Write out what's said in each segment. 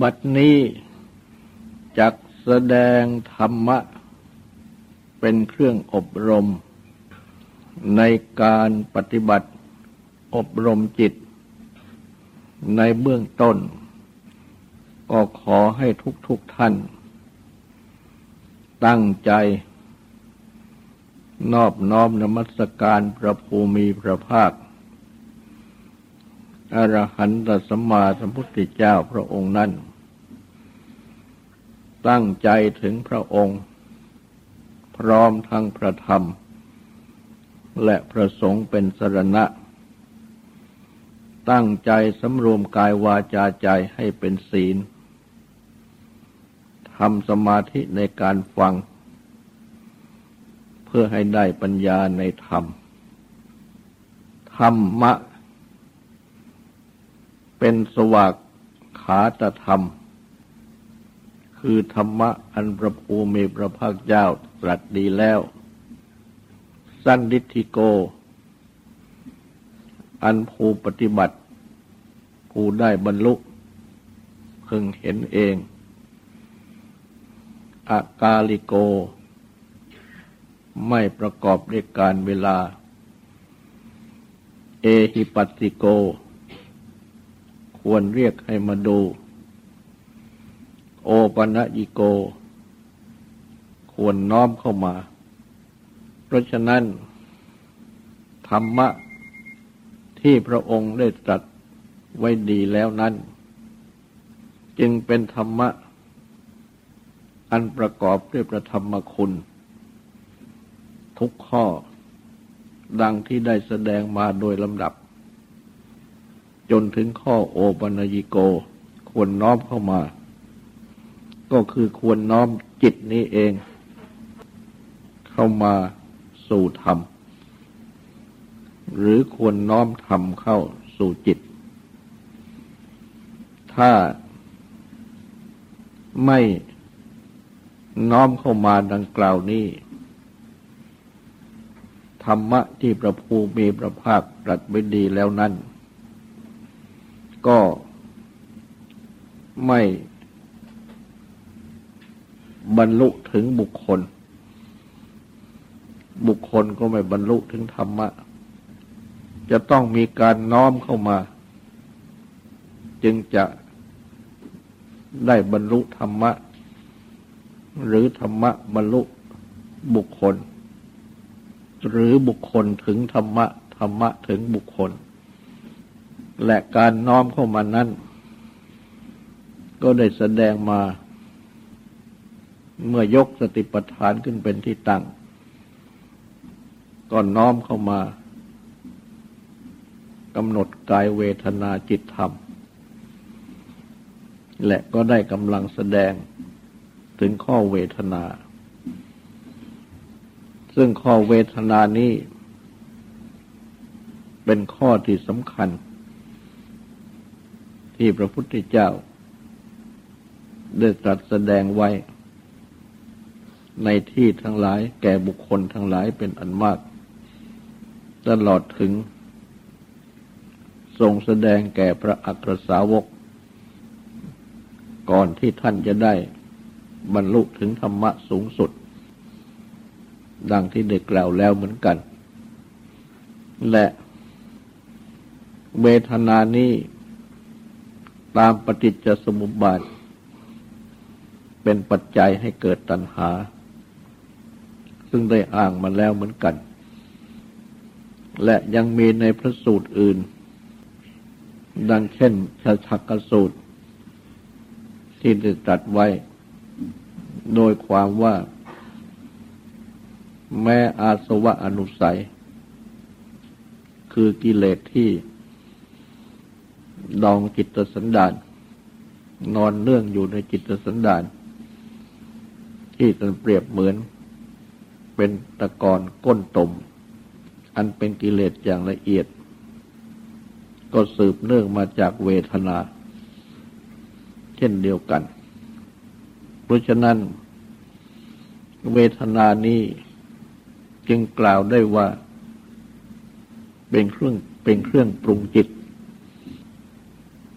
บัดนี้จักแสดงธรรมะ เป็นเครื่องอบรม ในการปฏิบัติอบรมจิต ในเบื้องต้น ก็ขอให้ทุกๆทท่าน ตั้งใจ นอบน้อมนมัสการพระภูมิพระภาค อรหันตสัมมาสัมพุทธเจ้าพระองค์นั้น ตั้งใจถึงพระองค์ พร้อมทั้งพระธรรม และพระสงฆ์เป็นสรณะ ตั้งใจสำรวมกายวาจาใจให้เป็นศีลทำสมาธิในการฟัง เพื่อให้ได้ปัญญาในธรรม ธรรมะ เป็นสวากขาตธรรม คือธรรมะอันประภูมิพระภาคเจ้าตรัสดีแล้ว สั้นดิธิโก อันภูปฏิบัติ ผู้ได้บรรลุเพึงเห็นเองอากาลิโก ไม่ประกอบด้วยการเวลา เอหิปัสสิโก ควรเรียกให้มาดู โอปัญญิโก ควรน้อมเข้ามา เพราะฉะนั้น ธรรมะที่พระองค์ได้ตรัสไว้ดีแล้วนั้น จึงเป็นธรรมะ อันประกอบด้วยประธรรมคุณ ทุกข้อดังที่ได้แสดงมาโดยลำดับ จนถึงข้อโอปัญญิโก ควรน้อมเข้ามา ก็คือควรน้อมจิตนี้เอง เข้ามาสู่ธรรม หรือควรน้อมธรรมเข้าสู่จิต ถ้าไม่น้อมเข้ามาดังกล่าวนี้ธรรมะที่พระภูมิพระภาคตรัสไว้ดีแล้วนั้น ก็ไม่บรรลุถึงบุคคล บุคคลก็ไม่บรรลุถึงธรรมะ จะต้องมีการน้อมเข้ามา จึงจะได้บรรลุธรรมะ หรือธรรมะบรรลุบุคคล หรือบุคคลถึงธรรมะ ธรรมะถึงบุคคล และการน้อมเข้ามานั้น ก็ได้แสดงมาเมื่อยกสติปัฏฐานขึ้นเป็นที่ตั้งก็น้อมเข้ามากำหนดกายเวทนาจิตธรรม และก็ได้กำลังแสดงถึงข้อเวทนา ซึ่งข้อเวทนานี้ เป็นข้อที่สำคัญ ที่พระพุทธเจ้า ได้ตรัสแสดงไว้ ในที่ทั้งหลายแก่บุคคลทั้งหลายเป็นอันมาก ตลอดถึง ทรงแสดงแก่พระอัครสาวก ก่อนที่ท่านจะได้บรรลุถึงธรรมะสูงสุด ดังที่ได้กล่าวแล้วเหมือนกัน และเวทนานี้ ตามปฏิจจสมุปบาท เป็นปัจจัยให้เกิดตัณหา ซึ่งได้อ้างมาแล้วเหมือนกัน และยังมีในพระสูตรอื่น ดังเช่นชาชักสูตร ที่ได้ตรัสไว้ โดยความว่า แม้อาสวะอนุสัย คือกิเลสที่ ดองจิตสันดาน นอนเนื่องอยู่ในจิตสันดาน ที่ตนเปรียบเหมือน เป็นตะกอนก้นตม อันเป็นกิเลสอย่างละเอียด ก็สืบเนื่องมาจากเวทนา เช่นเดียวกัน เพราะฉะนั้น เวทนานี้จึงกล่าวได้ว่า เป็นเครื่องเป็นเครื่องปรุงจิต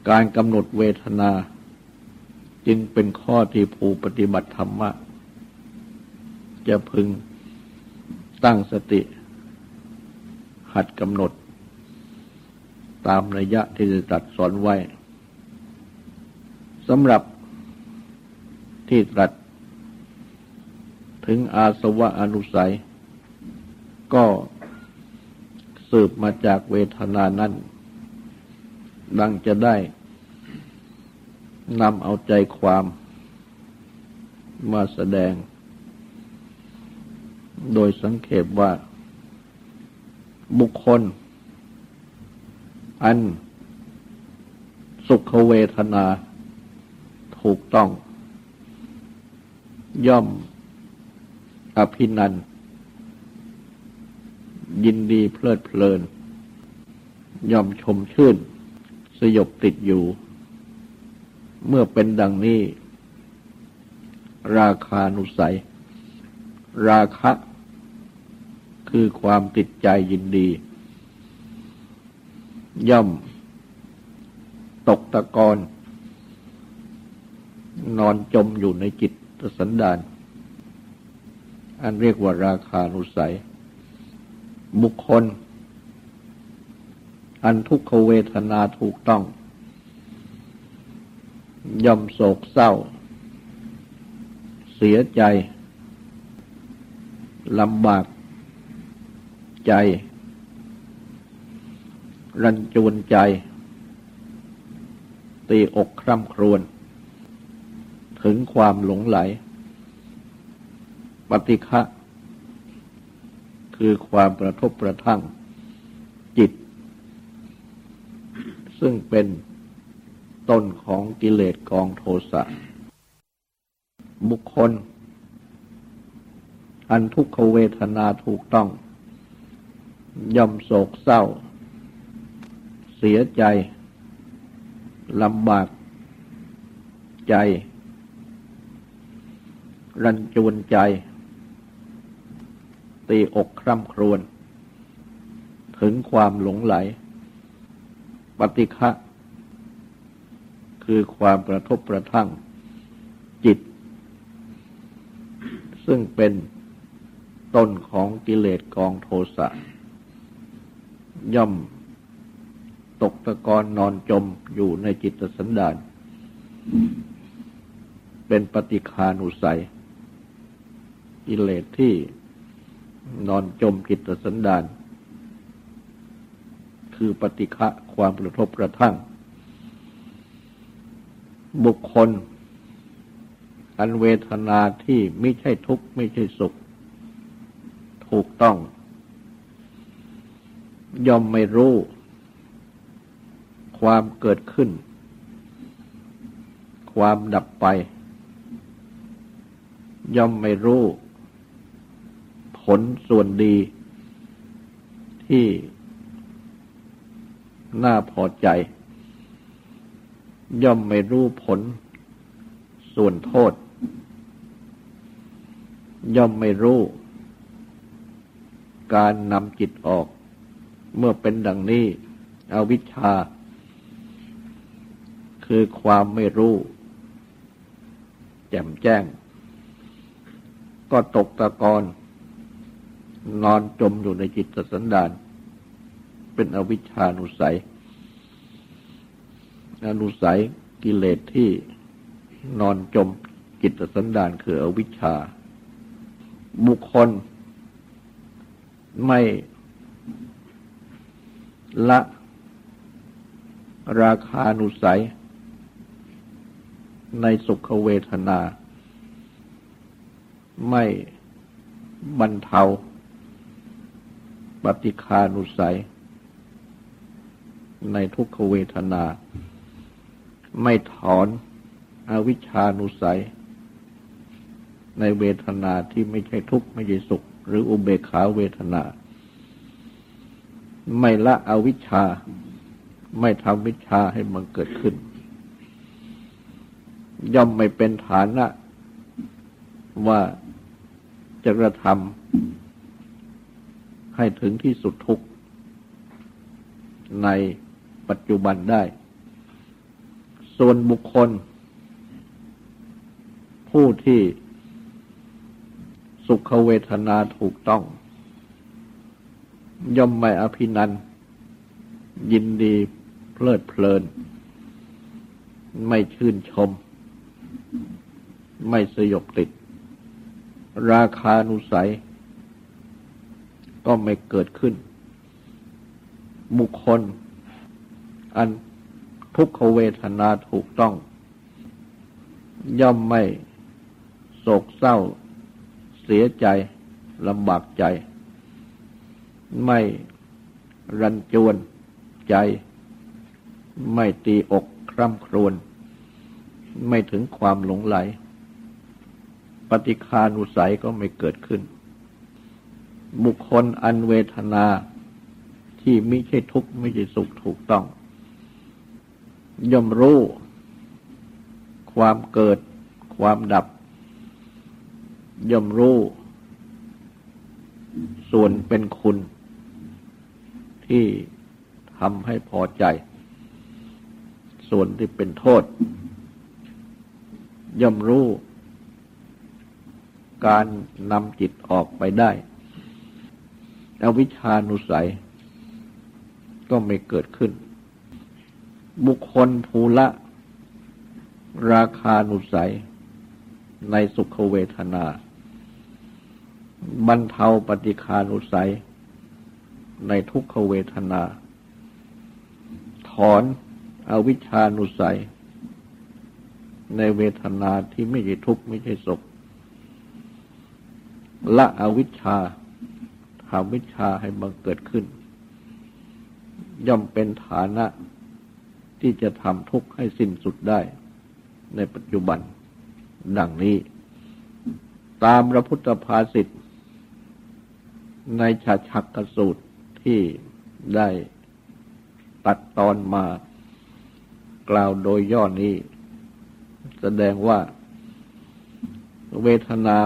การกำหนดเวทนา จึงเป็นข้อที่ผู้ปฏิบัติธรรมะ จะพึงตั้งสติ หัดกำหนด ตามระยะที่จะตัดสอนไว้สำหรับที่ตรัส ถึงอาสวะอนุสัย ก็สืบมาจากเวทนานั้น ดังจะได้นำเอาใจความมาแสดง โดยสังเขปว่า บุคคล อันสุขเวทนาถูกต้อง ย่อมอภินัน ยินดีเพลิดเพลิน ย่อมชมชื่น สยบติดอยู่ เมื่อเป็นดังนี้ ราคานุสัย ราคะ คือความติดใจยินดี ย่อม ตกตะกอน นอนจมอยู่ในจิตสันดาน อันเรียกว่าราคานุสัย บุคคล อันทุกขเวทนาถูกต้อง ย่อมโศกเศร้า เสียใจลำบากใจ รันจวนใจ ตีอกคร่ำครวญถึงความหลงไหล ปฏิฆะคือความประทบประทั่ง จิต ซึ่งเป็นต้นของกิเลสกองโทสะ บุคคล อันทุกขเวทนาถูกต้อง ย่อมโศกเศร้า เสียใจลำบากใจ รันจวนใจ ตีอกคร่ำครวญถึงความหลงไหล ปฏิฆะคือความประทบประทั่งจิต ซึ่งเป็นต้นของกิเลสกองโทสะ ย่อมตกตะกอนนอนจมอยู่ในจิตสันดาน เป็นปฏิคานุสัย กิเลสที่นอนจมกิตสันดาน คือปฏิฆะความกระทบกระทั่ง บุคคล อันเวทนาที่ไม่ใช่ทุกข์ไม่ใช่สุข ถูกต้อง ย่อมไม่รู้ ความเกิดขึ้น ความดับไป ย่อมไม่รู้ ผลส่วนดีที่ น่าพอใจ ย่อมไม่รู้ผล ส่วนโทษ ย่อมไม่รู้ การนำจิตออก เมื่อเป็นดังนี้ อวิชชา คือความไม่รู้ แจ่มแจ้ง ก็ตกตะกอนนอนจมอยู่ในจิตสันดาน เป็นอวิชชานุสัย อนุสัยกิเลสที่นอนจมจิตสันดานคืออวิชชา บุคคล ไม่ละ ราคานุสัย ในสุขเวทนา ไม่บรรเทาปฏิคานุสัย ในทุกขเวทนา ไม่ถอนอวิชานุสัย ในเวทนาที่ไม่ใช่ทุกข์ไม่ใช่สุข หรืออุเบกขาเวทนา ไม่ละอวิชชาไม่ทำวิชาให้มันเกิดขึ้น ย่อมไม่เป็นฐานะ ว่าจะกระทำให้ถึงที่สุดทุกใน ปัจจุบันได้ ส่วนบุคคล ผู้ที่สุขเวทนาถูกต้อง ย่อมไม่อภินันยินดีเพลิดเพลิน ไม่ชื่นชม ไม่สยบติด ราคานุสัย ก็ไม่เกิดขึ้น บุคคล อันทุกขเวทนาถูกต้อง ย่อมไม่โศกเศร้า เสียใจลำบากใจ ไม่รันจวนใจ ไม่ตีอกคร่ำครวญไม่ถึงความหลงไหล ปฏิคานุสัยก็ไม่เกิดขึ้น บุคคลอันเวทนาที่ไม่ใช่ทุกข์ไม่ใช่สุขถูกต้อง ย่อมรู้ ความเกิด ความดับ ย่อมรู้ ส่วนเป็นคุณ ที่ทำให้พอใจ ส่วนที่เป็นโทษ ย่อมรู้ การนำจิตออกไปได้อวิชานุสัย ก็ไม่เกิดขึ้น บุคคลภูละ ราคานุสัย ในสุขเวทนา บรรเทาปฏิคานุสัย ในทุกขเวทนา ถอนอวิชานุสัย ในเวทนาที่ไม่ใช่ทุกข์ไม่ใช่สุขละอวิชชาทำวิชาให้บังเกิดขึ้น ย่อมเป็นฐานะ ที่จะทำทุกข์ให้สิ้นสุดได้ในปัจจุบันดังนี้ ตามพระพุทธภาษิตในชาชักกสูตรที่ได้ตัดตอนมากล่าวโดยย่อนี้ แสดงว่าเวทนา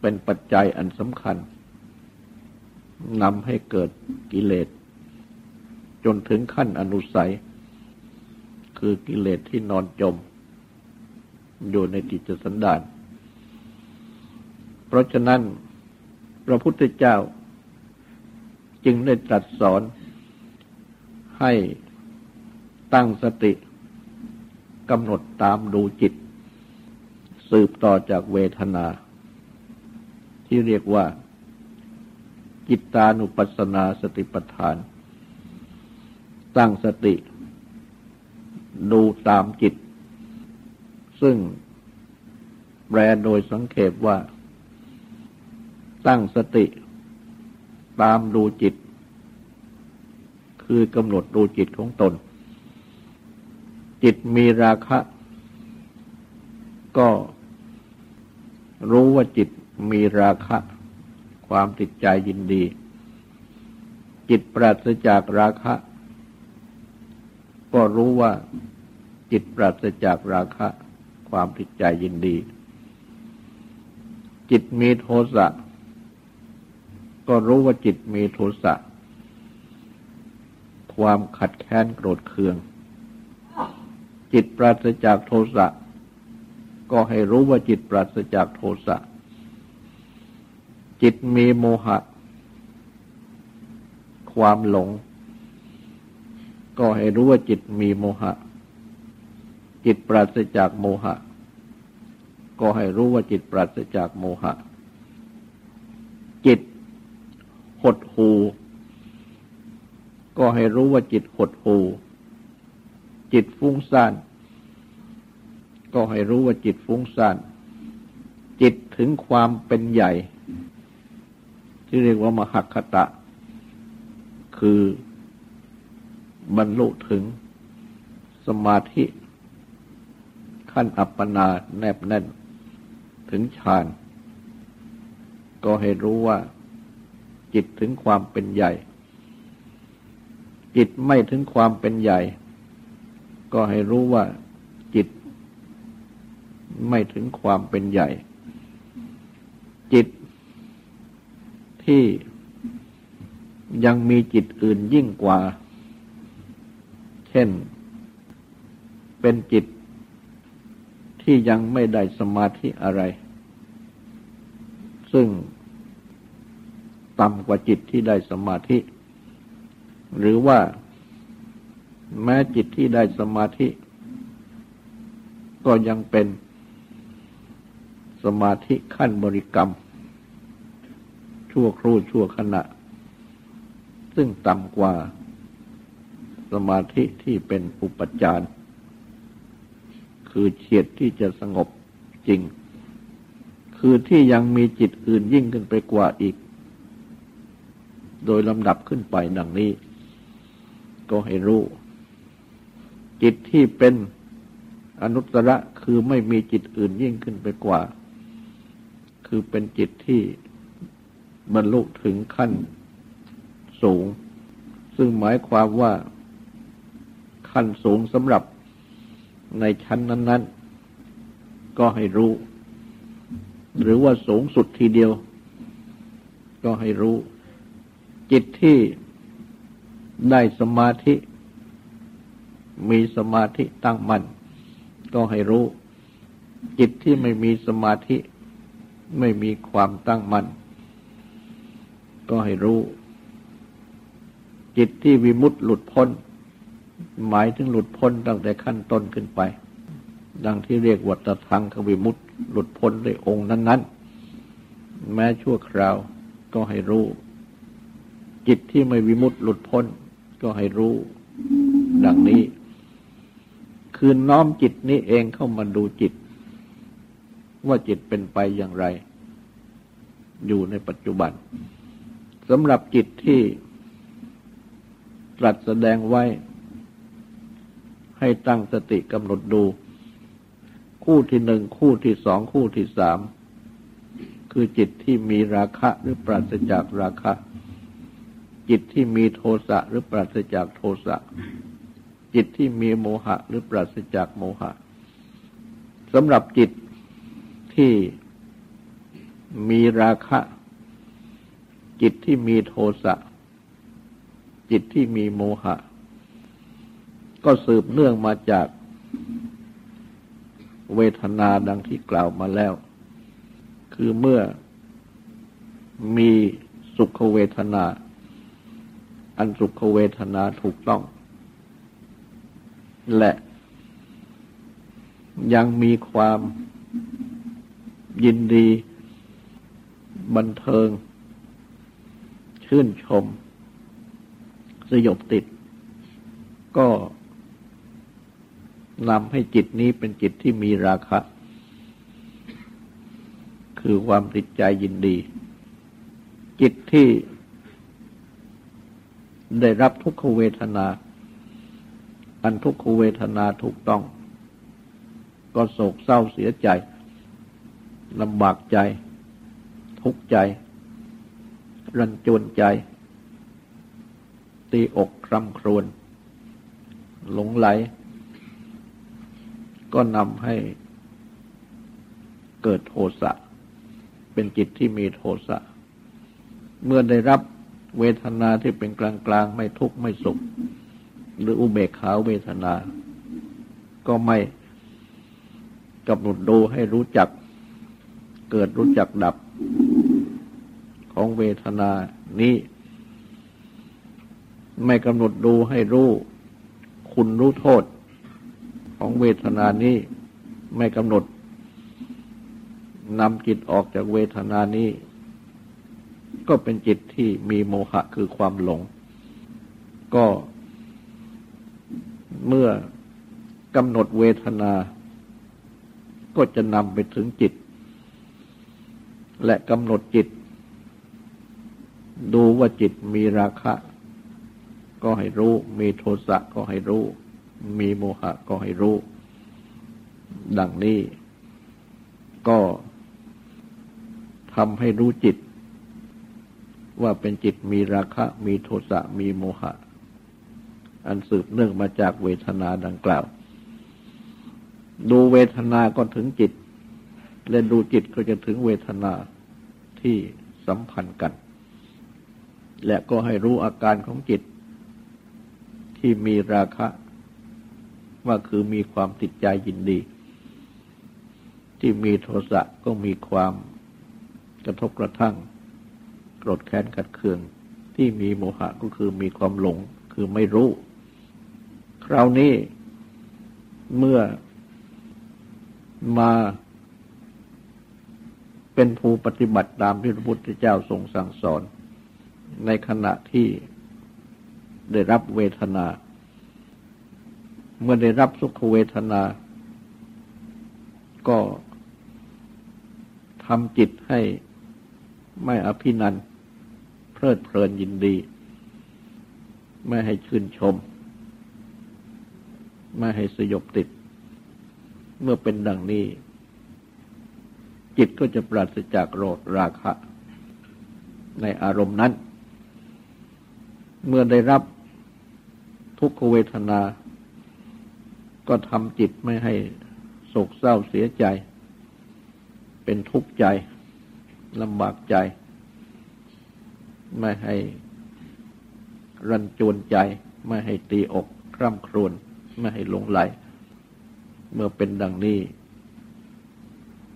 เป็นปัจจัยอันสำคัญนำให้เกิดกิเลส จนถึงขั้นอนุสัย คือกิเลสที่นอนจม อยู่ในจิตสันดาน เพราะฉะนั้น พระพุทธเจ้า จึงได้ตรัสสอนให้ตั้งสติกำหนดตามดูจิต สืบต่อจากเวทนา ที่เรียกว่า จิตตานุปัสสนาสติปัฏฐาน ตั้งสติ ดูตามจิต ซึ่งแปลโดยสังเขปว่า ตั้งสติ ตามดูจิต คือกำหนดดูจิตของตน จิตมีราคะ ก็รู้ว่าจิตมีราคะ ความติดใจยินดี จิตปราศจากราคะ ก็รู้ว่าจิตปราศจากราคะ ความติดใจยินดี จิตมีโทสะก็รู้ว่าจิตมีโทสะความขัดแค้นโกรธเคือง จิตปราศจากโทสะก็ให้รู้ว่าจิตปราศจากโทสะจิตมีโมหะ ความหลง ก็ให้รู้ว่าจิตมีโมหะ จิตปราศจากโมหะ ก็ให้รู้ว่าจิตปราศจากโมหะ จิตหดหู ก็ให้รู้ว่าจิตหดหู จิตฟุ้งซ่าน ก็ให้รู้ว่าจิตฟุ้งซ่าน จิตถึงความเป็นใหญ่ ที่เรียกว่ามหัคตะ คือ บรรลุถึงสมาธิ ขั้นอัปปนาแนบแน่นถึงฌาน ก็ให้รู้ว่า จิตถึงความเป็นใหญ่ จิตไม่ถึงความเป็นใหญ่ ก็ให้รู้ว่าจิต ไม่ถึงความเป็นใหญ่ จิตที่ยังมีจิตอื่นยิ่งกว่า ช่น เป็นจิตที่ยังไม่ได้สมาธิอะไร ซึ่งต่ำกว่าจิตที่ได้สมาธิ หรือว่าแม้จิตที่ได้สมาธิ ก็ยังเป็นสมาธิขั้นบริกรรม ชั่วครู่ชั่วขณะ ซึ่งต่ำกว่า สมาธิที่เป็นอุปจารคือเฉียดที่จะสงบจริง คือที่ยังมีจิตอื่นยิ่งขึ้นไปกว่าอีก โดยลำดับขึ้นไปดังนี้ ก็ให้รู้ จิตที่เป็นอนุตตรคือไม่มีจิตอื่นยิ่งขึ้นไปกว่า คือเป็นจิตที่บรรลุถึงขั้นสูง ซึ่งหมายความว่า ขั้นสูงสำหรับในชั้นนั้น ๆ ก็ให้รู้ หรือว่าสูงสุดทีเดียว ก็ให้รู้ จิตที่ได้สมาธิ มีสมาธิตั้งมัน่นก็ให้รู้ จิตที่ไม่มีสมาธิ ไม่มีความตั้งมัน่นก็ให้รู้ จิตที่วิมุตต์หลุดพ้น หมายถึงหลุดพ้นตั้งแต่ขั้นต้นขึ้นไป ดังที่เรียกวัตทังควิมุตหลุดพ้นในองค์นั้น ๆ แม้ชั่วคราวก็ให้รู้ จิตที่ไม่วิมุตหลุดพ้นก็ให้รู้ ดังนี้ คือน้อมจิตนี้เองเข้ามาดูจิต ว่าจิตเป็นไปอย่างไร อยู่ในปัจจุบันสำหรับจิตที่ตรัสแสดงไว้ ให้ตั้งสติกำหนดดู คู่ที่หนึ่งคู่ที่สองคู่ที่สามคือจิตที่มีราคะหรือปราศจากราคะ จิตที่มีโทสะหรือปราศจากโทสะ จิตที่มีโมหะหรือปราศจากโมหะสำหรับจิตที่มีราคะ จิตที่มีโทสะ จิตที่มีโมหะ ก็สืบเนื่องมาจากเวทนาดังที่กล่าวมาแล้ว คือเมื่อมีสุขเวทนา อันสุขเวทนาถูกต้อง และ ยังมีความยินดี บันเทิง ชื่นชม สยบติด ก็ นำให้จิตนี้เป็นจิตที่มีราคะ คือความติดใจยินดี จิตที่ได้รับทุกขเวทนา อันทุกขเวทนาถูกต้อง ก็โศกเศร้าเสียใจลำบากใจ ทุกข์ใจ รันจวนใจ ตีอกคร่ำครวญหลงไหล ก็นำให้เกิดโทสะ เป็นจิตที่มีโทสะ เมื่อได้รับเวทนาที่เป็นกลางกลางไม่ทุกข์ไม่สุข หรืออุเบกขาเวทนา ก็ไม่กำหนดดูให้รู้จัก เกิดรู้จักดับของเวทนานี้ ไม่กำหนดดูให้รู้ คุณรู้โทษ ของเวทนานี้ไม่กำหนดนำจิตออกจากเวทนานี้ ก็เป็นจิตที่มีโมหะคือความหลง ก็เมื่อกำหนดเวทนา ก็จะนำไปถึงจิต และกำหนดจิต ดูว่าจิตมีราคะ ก็ให้รู้ มีโทสะก็ให้รู้ มีโมหะก็ให้รู้ ดังนี้ก็ทำให้รู้จิต ว่าเป็นจิตมีราคะ มีโทสะมีโมหะ อันสืบเนื่องมาจากเวทนาดังกล่าว ดูเวทนาก็ถึงจิตและดูจิตก็จะถึงเวทนาที่สัมพันธ์กัน และก็ให้รู้อาการของจิตที่มีราคะ ว่าคือมีความติดใจยินดี ที่มีโทสะก็มีความกระทบกระทั่งโกรธแค้นขัดเคือง ที่มีโมหะก็คือมีความหลงคือไม่รู้ คราวนี้เมื่อมาเป็นผู้ปฏิบัติตามที่พระพุทธเจ้าทรงสั่งสอน ในขณะที่ได้รับเวทนา เมื่อได้รับสุขเวทนา ก็ทำจิตให้ไม่อภินันเพลิดเพลินยินดี ไม่ให้ชื่นชม ไม่ให้สยบติด เมื่อเป็นดังนี้ จิตก็จะปราศจากโรคราคะ ในอารมณ์นั้น เมื่อได้รับทุกขเวทนา ก็ทำจิตไม่ให้โศกเศร้าเสียใจ เป็นทุกข์ใจลำบากใจ ไม่ให้รันจวนใจ ไม่ให้ตีอกคร่ำครวญไม่ให้หลงไหล เมื่อเป็นดังนี้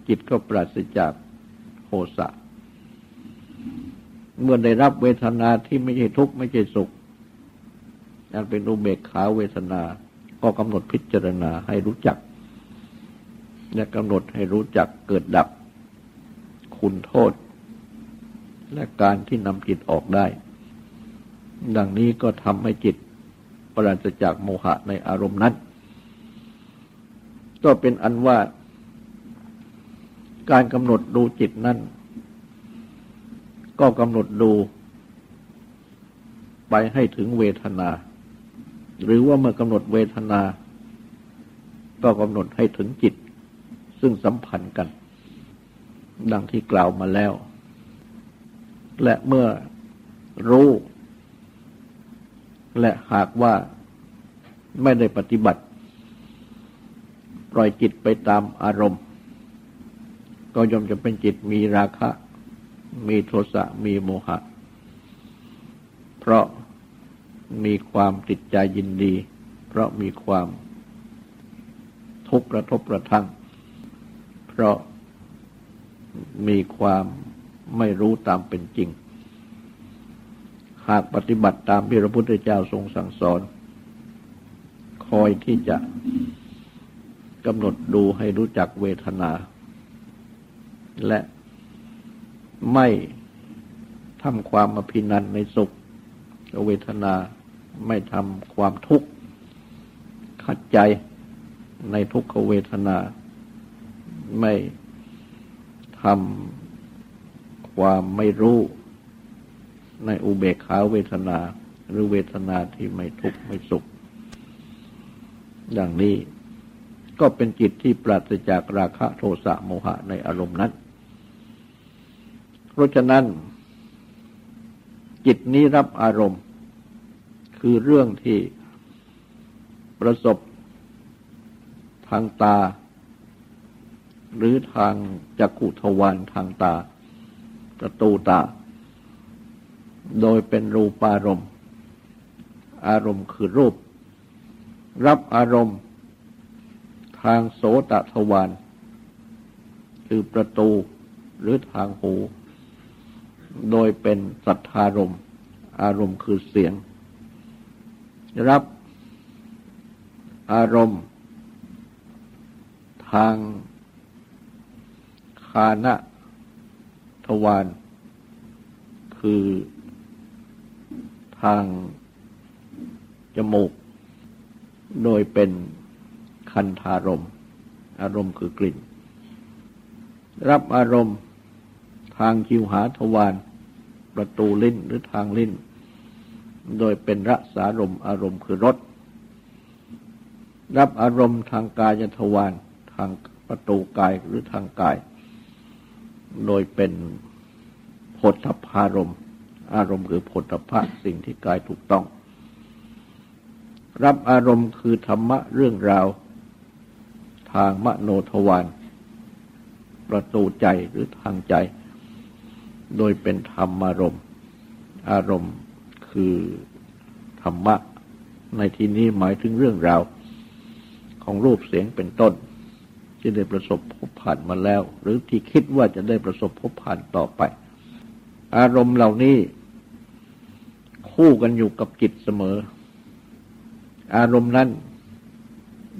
จิตก็ปราศจากโหสะ เมื่อได้รับเวทนาที่ไม่ใช่ทุกข์ไม่ใช่สุขนั่นเป็นอุเบกขาเวทนา ก็กำหนดพิจารณาให้รู้จัก และกำหนดให้รู้จักเกิดดับคุณโทษ และการที่นำจิตออกได้ ดังนี้ก็ทำให้จิตปราศจากโมหะในอารมณ์นั้น ก็เป็นอันว่า การกำหนดดูจิตนั้น ก็กำหนดดู ไปให้ถึงเวทนา หรือว่าเมื่อกำหนดเวทนา ก็กำหนดให้ถึงจิต ซึ่งสัมพันธ์กัน ดังที่กล่าวมาแล้ว และเมื่อรู้ และหากว่าไม่ได้ปฏิบัติ ปล่อยจิตไปตามอารมณ์ ก็ย่อมจะเป็นจิตมีราคะ มีโทสะมีโมหะ เพราะ มีความติดใจยินดี เพราะมีความทุกข์กระทบกระทั่ง เพราะมีความไม่รู้ตามเป็นจริง หากปฏิบัติตามที่พระพุทธเจ้าทรงสั่งสอน คอยที่จะกำหนดดูให้รู้จักเวทนา และไม่ทำความอภินันในสุขเวทนา ไม่ทำความทุกข์ ขัดใจในทุกขเวทนา ไม่ทำความไม่รู้ในอุเบกขาเวทนา หรือเวทนาที่ไม่ทุกข์ไม่สุข อย่างนี้ก็เป็นจิตที่ปราศจากราคะโทสะโมหะในอารมณ์นั้น เพราะฉะนั้น จิตนี้รับอารมณ์ คือเรื่องที่ประสบทางตา หรือทางจักขุทวารทางตา ประตูตา โดยเป็นรูปารมณ์ อารมณ์คือรูป รับอารมณ์ ทางโสตทวารคือประตูหรือทางหู โดยเป็นสัทธารมอารมณ์คือเสียง รับอารมณ์ ทางคานะทวารคือทางจมูก โดยเป็นคันธารม อารมณ์คือกลิ่น รับอารมณ์ทางคิวหาทวารประตูลิ้นหรือทางลิ้น โดยเป็นรสารมอารมณ์คือรสรับอารมณ์ทางกายทวารทางประตูกายหรือทางกาย โดยเป็นผลทพารมอารมณ์คือผลทพะสิ่งที่กายถูกต้อง รับอารมณ์คือธรรมะเรื่องราว ทางมโนทวารประตูใจหรือทางใจ โดยเป็นธรรมารมณ์ อารมณ์ คือธรรมะ ในที่นี้หมายถึงเรื่องราว ของรูปเสียงเป็นต้น ที่ได้ประสบพบผ่านมาแล้ว หรือที่คิดว่าจะได้ประสบพบผ่านต่อไป อารมณ์เหล่านี้ คู่กันอยู่กับจิตเสมอ อารมณ์นั้น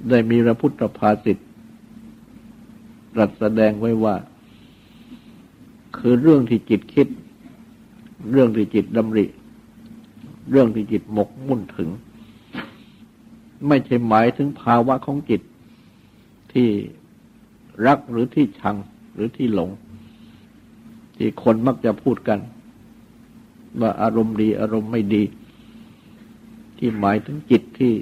ได้มีพระพุทธภาษิตตรัสแสดงไว้ว่า คือเรื่องที่จิตคิด เรื่องที่จิตดำริ เรื่องที่จิตหมกมุ่นถึง ไม่ใช่หมายถึงภาวะของจิตที่รักหรือที่ชังหรือที่หลง ที่คนมักจะพูดกัน ว่าอารมณ์ดีอารมณ์ไม่ดี ที่หมายถึงจิตที่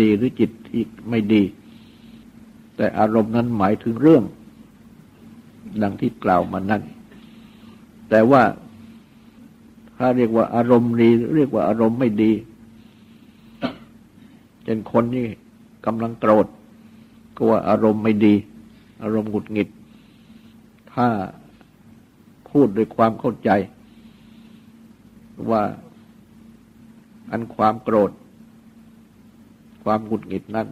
ดีหรือจิตที่ไม่ดี แต่อารมณ์นั้นหมายถึงเรื่อง ดังที่กล่าวมานั้นแต่ว่า ถ้าเรียกว่าอารมณ์ดี เรียกว่าอารมณ์ไม่ดีเช่นคนนี่กำลังโกรธ ก็ว่าอารมณ์ไม่ดี อารมณ์หงุดหงิด ถ้าพูดด้วยความเข้าใจ ว่าอันความโกรธ ความหงุดหงิดนั้น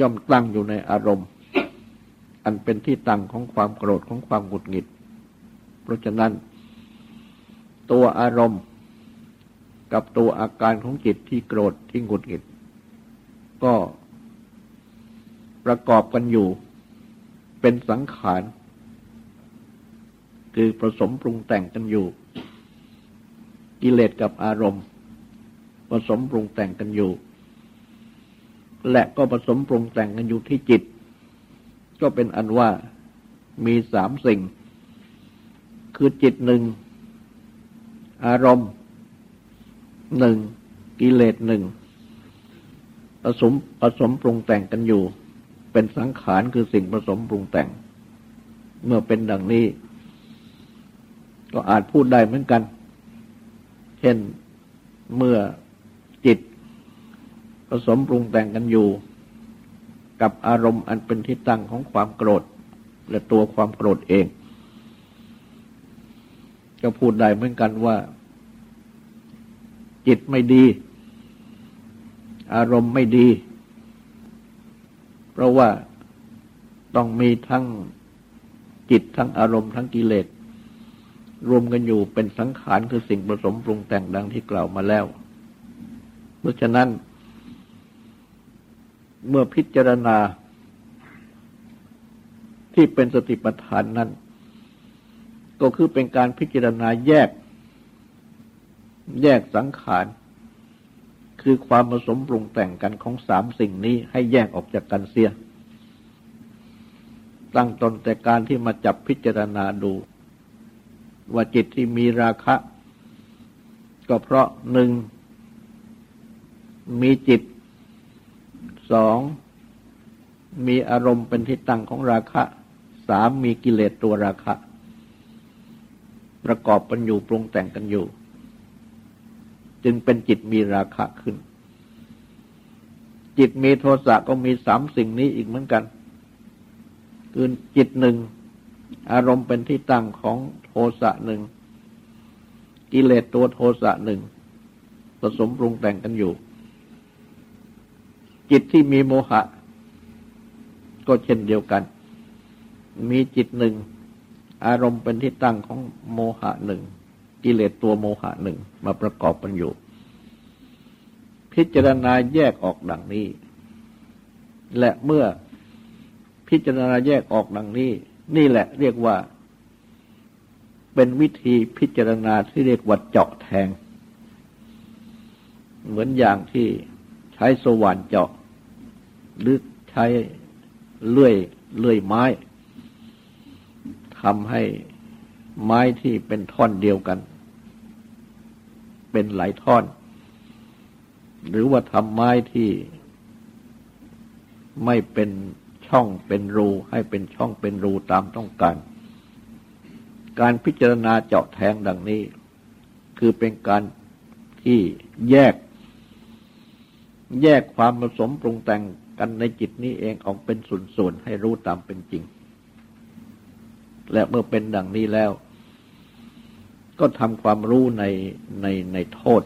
ย่อมตั้งอยู่ในอารมณ์ อันเป็นที่ตั้งของความโกรธของความหงุดหงิด เพราะฉะนั้น ตัวอารมณ์ กับตัวอาการของจิตที่โกรธที่หงุดหงิด ก็ประกอบกันอยู่ เป็นสังขาร คือผสมปรุงแต่งกันอยู่ กิเลสกับอารมณ์ ผสมปรุงแต่งกันอยู่ และก็ผสมปรุงแต่งกันอยู่ที่จิต ก็เป็นอันว่ามีสามสิ่ง คือจิตหนึ่ง อารมณ์หนึ่งกิเลสหนึ่งผสมผสมปรุงแต่งกันอยู่ เป็นสังขารคือสิ่งผสมปรุงแต่ง เมื่อเป็นดังนี้ ก็อาจพูดได้เหมือนกัน เช่นเมื่อจิตผสมปรุงแต่งกันอยู่ กับอารมณ์อันเป็นที่ตั้งของความโกรธ และตัวความโกรธเอง ก็พูดได้เหมือนกันว่า จิตไม่ดี อารมณ์ไม่ดี เพราะว่าต้องมีทั้งจิตทั้งอารมณ์ทั้งกิเลสรวมกันอยู่เป็นสังขารคือสิ่งผสมปรุงแต่งดังที่กล่าวมาแล้ว เพราะฉะนั้น เมื่อพิจารณาที่เป็นสติปัฏฐานนั้น ก็คือเป็นการพิจารณาแยก แยกสังขาร คือความผสมปรุงแต่งกันของสามสิ่งนี้ให้แยกออกจากกันเสีย ตั้งตนแต่การที่มาจับพิจารณาดู ว่าจิตที่มีราคะ ก็เพราะหนึ่ง มีจิตสองมีอารมณ์เป็นที่ตั้งของราคะสามมีกิเลสตัวราคะ ประกอบกันอยู่ปรุงแต่งกันอยู่ จึงเป็นจิตมีราคะขึ้น จิตมีโทสะก็มีสามสิ่งนี้อีกเหมือนกัน คือจิตหนึ่ง อารมณ์เป็นที่ตั้งของโทสะหนึ่ง กิเลสตัวโทสะหนึ่งผสมปรุงแต่งกันอยู่ จิตที่มีโมหะ ก็เช่นเดียวกัน มีจิตหนึ่ง อารมณ์เป็นที่ตั้งของโมหะหนึ่ง กิเลสตัวโมหะหนึ่งมาประกอบกันอยู่ พิจารณาแยกออกดังนี้ และเมื่อพิจารณาแยกออกดังนี้ นี่แหละเรียกว่า เป็นวิธีพิจารณาที่เรียกว่าเจาะแทง เหมือนอย่างที่ใช้สว่านเจาะหรือใช้เลื่อยเลื่อยไม้ ทำให้ไม้ที่เป็นท่อนเดียวกัน เป็นหลายท่อน หรือว่าทำไม้ที่ไม่เป็นช่องเป็นรูให้เป็นช่องเป็นรูตามต้องการ การพิจารณาเจาะแทงดังนี้ คือเป็นการที่แยก แยกความผสมปรุงแต่งกันในจิตนี้เองออกเป็นส่วนๆให้รู้ตามเป็นจริง และเมื่อเป็นดังนี้แล้ว ก็ทำความรู้ในในในโทษ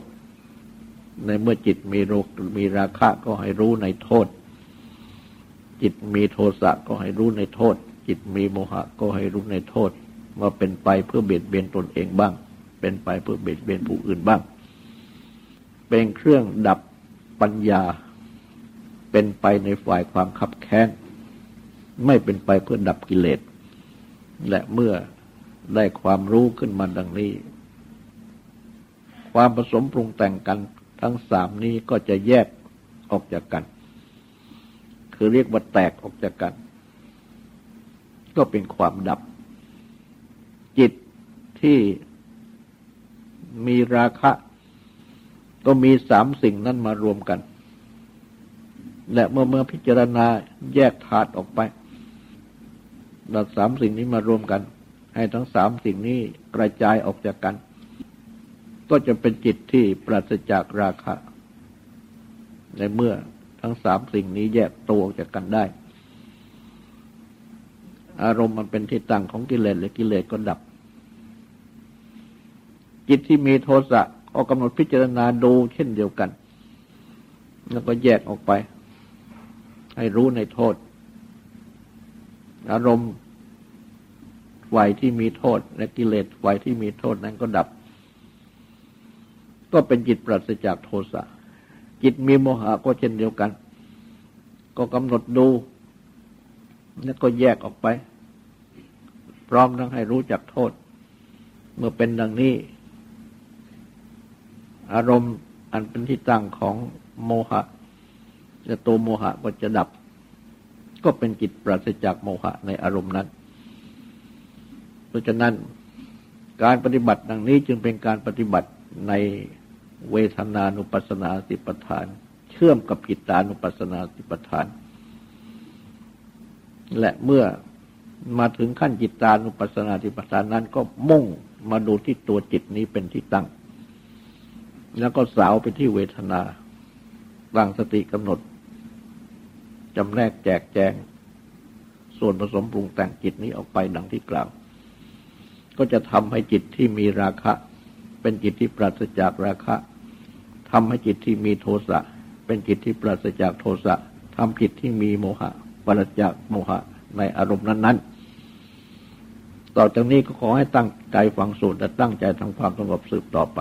ในเมื่อจิตมีโรคมีราคะก็ให้รู้ในโทษ จิตมีโทสะก็ให้รู้ในโทษ จิตมีโมหะก็ให้รู้ในโทษ ว่าเป็นไปเพื่อเบียดเบียนตนเองบ้าง เป็นไปเพื่อเบียดเบียนผู้อื่นบ้าง เป็นเครื่องดับปัญญา เป็นไปในฝ่ายความขับแค้นไม่เป็นไปเพื่อดับกิเลส และเมื่อได้ความรู้ขึ้นมาดังนี้ ความผสมปรุงแต่งกันทั้งสามนี้ก็จะแยกออกจากกัน คือเรียกว่าแตกออกจากกัน ก็เป็นความดับ จิตที่มีราคะ ก็มีสามสิ่งนั้นมารวมกัน และเมื่อเมื่อพิจารณาแยกธาตุออกไป ดัดสามสิ่งนี้มารวมกัน ให้ทั้งสามสิ่งนี้กระจายออกจากกัน ก็จะเป็นจิตที่ปราศจากราคะ ในเมื่อทั้งสามสิ่งนี้แยกตัวออกจากกันได้ อารมณ์มันเป็นที่ตั้งของกิเลสและกิเลสก็ดับ จิตที่มีโทสะก็กำหนดพิจารณาดูเช่นเดียวกัน แล้วก็แยกออกไป ให้รู้ในโทษ อารมณ์ฝ่ายที่มีโทษ และกิเลสฝ่ายที่มีโทษนั้นก็ดับ ก็เป็นจิตปราศจากโทสะจิตมีโมหะก็เช่นเดียวกัน ก็กำหนดดู แล้วก็แยกออกไป พร้อมทั้งให้รู้จักโทษ เมื่อเป็นดังนี้ อารมณ์อันเป็นที่ตั้งของโมหะจะตัวโมหะก็จะดับ ก็เป็นจิตปราศจากโมหะในอารมณ์นั้น เพราะฉะนั้นการปฏิบัติดังนี้จึงเป็นการปฏิบัติในเวทนานุปัสนาสิปทาน เชื่อมกับจิตานุปัสนาสิปทาน และเมื่อมาถึงขั้นจิตานุปัสนาสิปทานนั้น ก็มุ่งมาดูที่ตัวจิตนี้เป็นที่ตั้ง แล้วก็สาวไปที่เวทนาตั้งสติกำหนด จำแนกแจกแจง ส่วนผสมปรุงแต่งจิตนี้ออกไปดังที่กล่าว ก็จะทำให้จิตที่มีราคะ เป็นจิตที่ปราศจากราคะทำให้จิตที่มีโทสะเป็นจิตที่ปราศจากโทสะทำจิตที่มีโมหะปราศจากโมหะในอารมณ์นั้น ๆ ต่อจากนี้ก็ขอให้ตั้งใจฟังสูตรและตั้งใจทำความสงบสืบต่อไป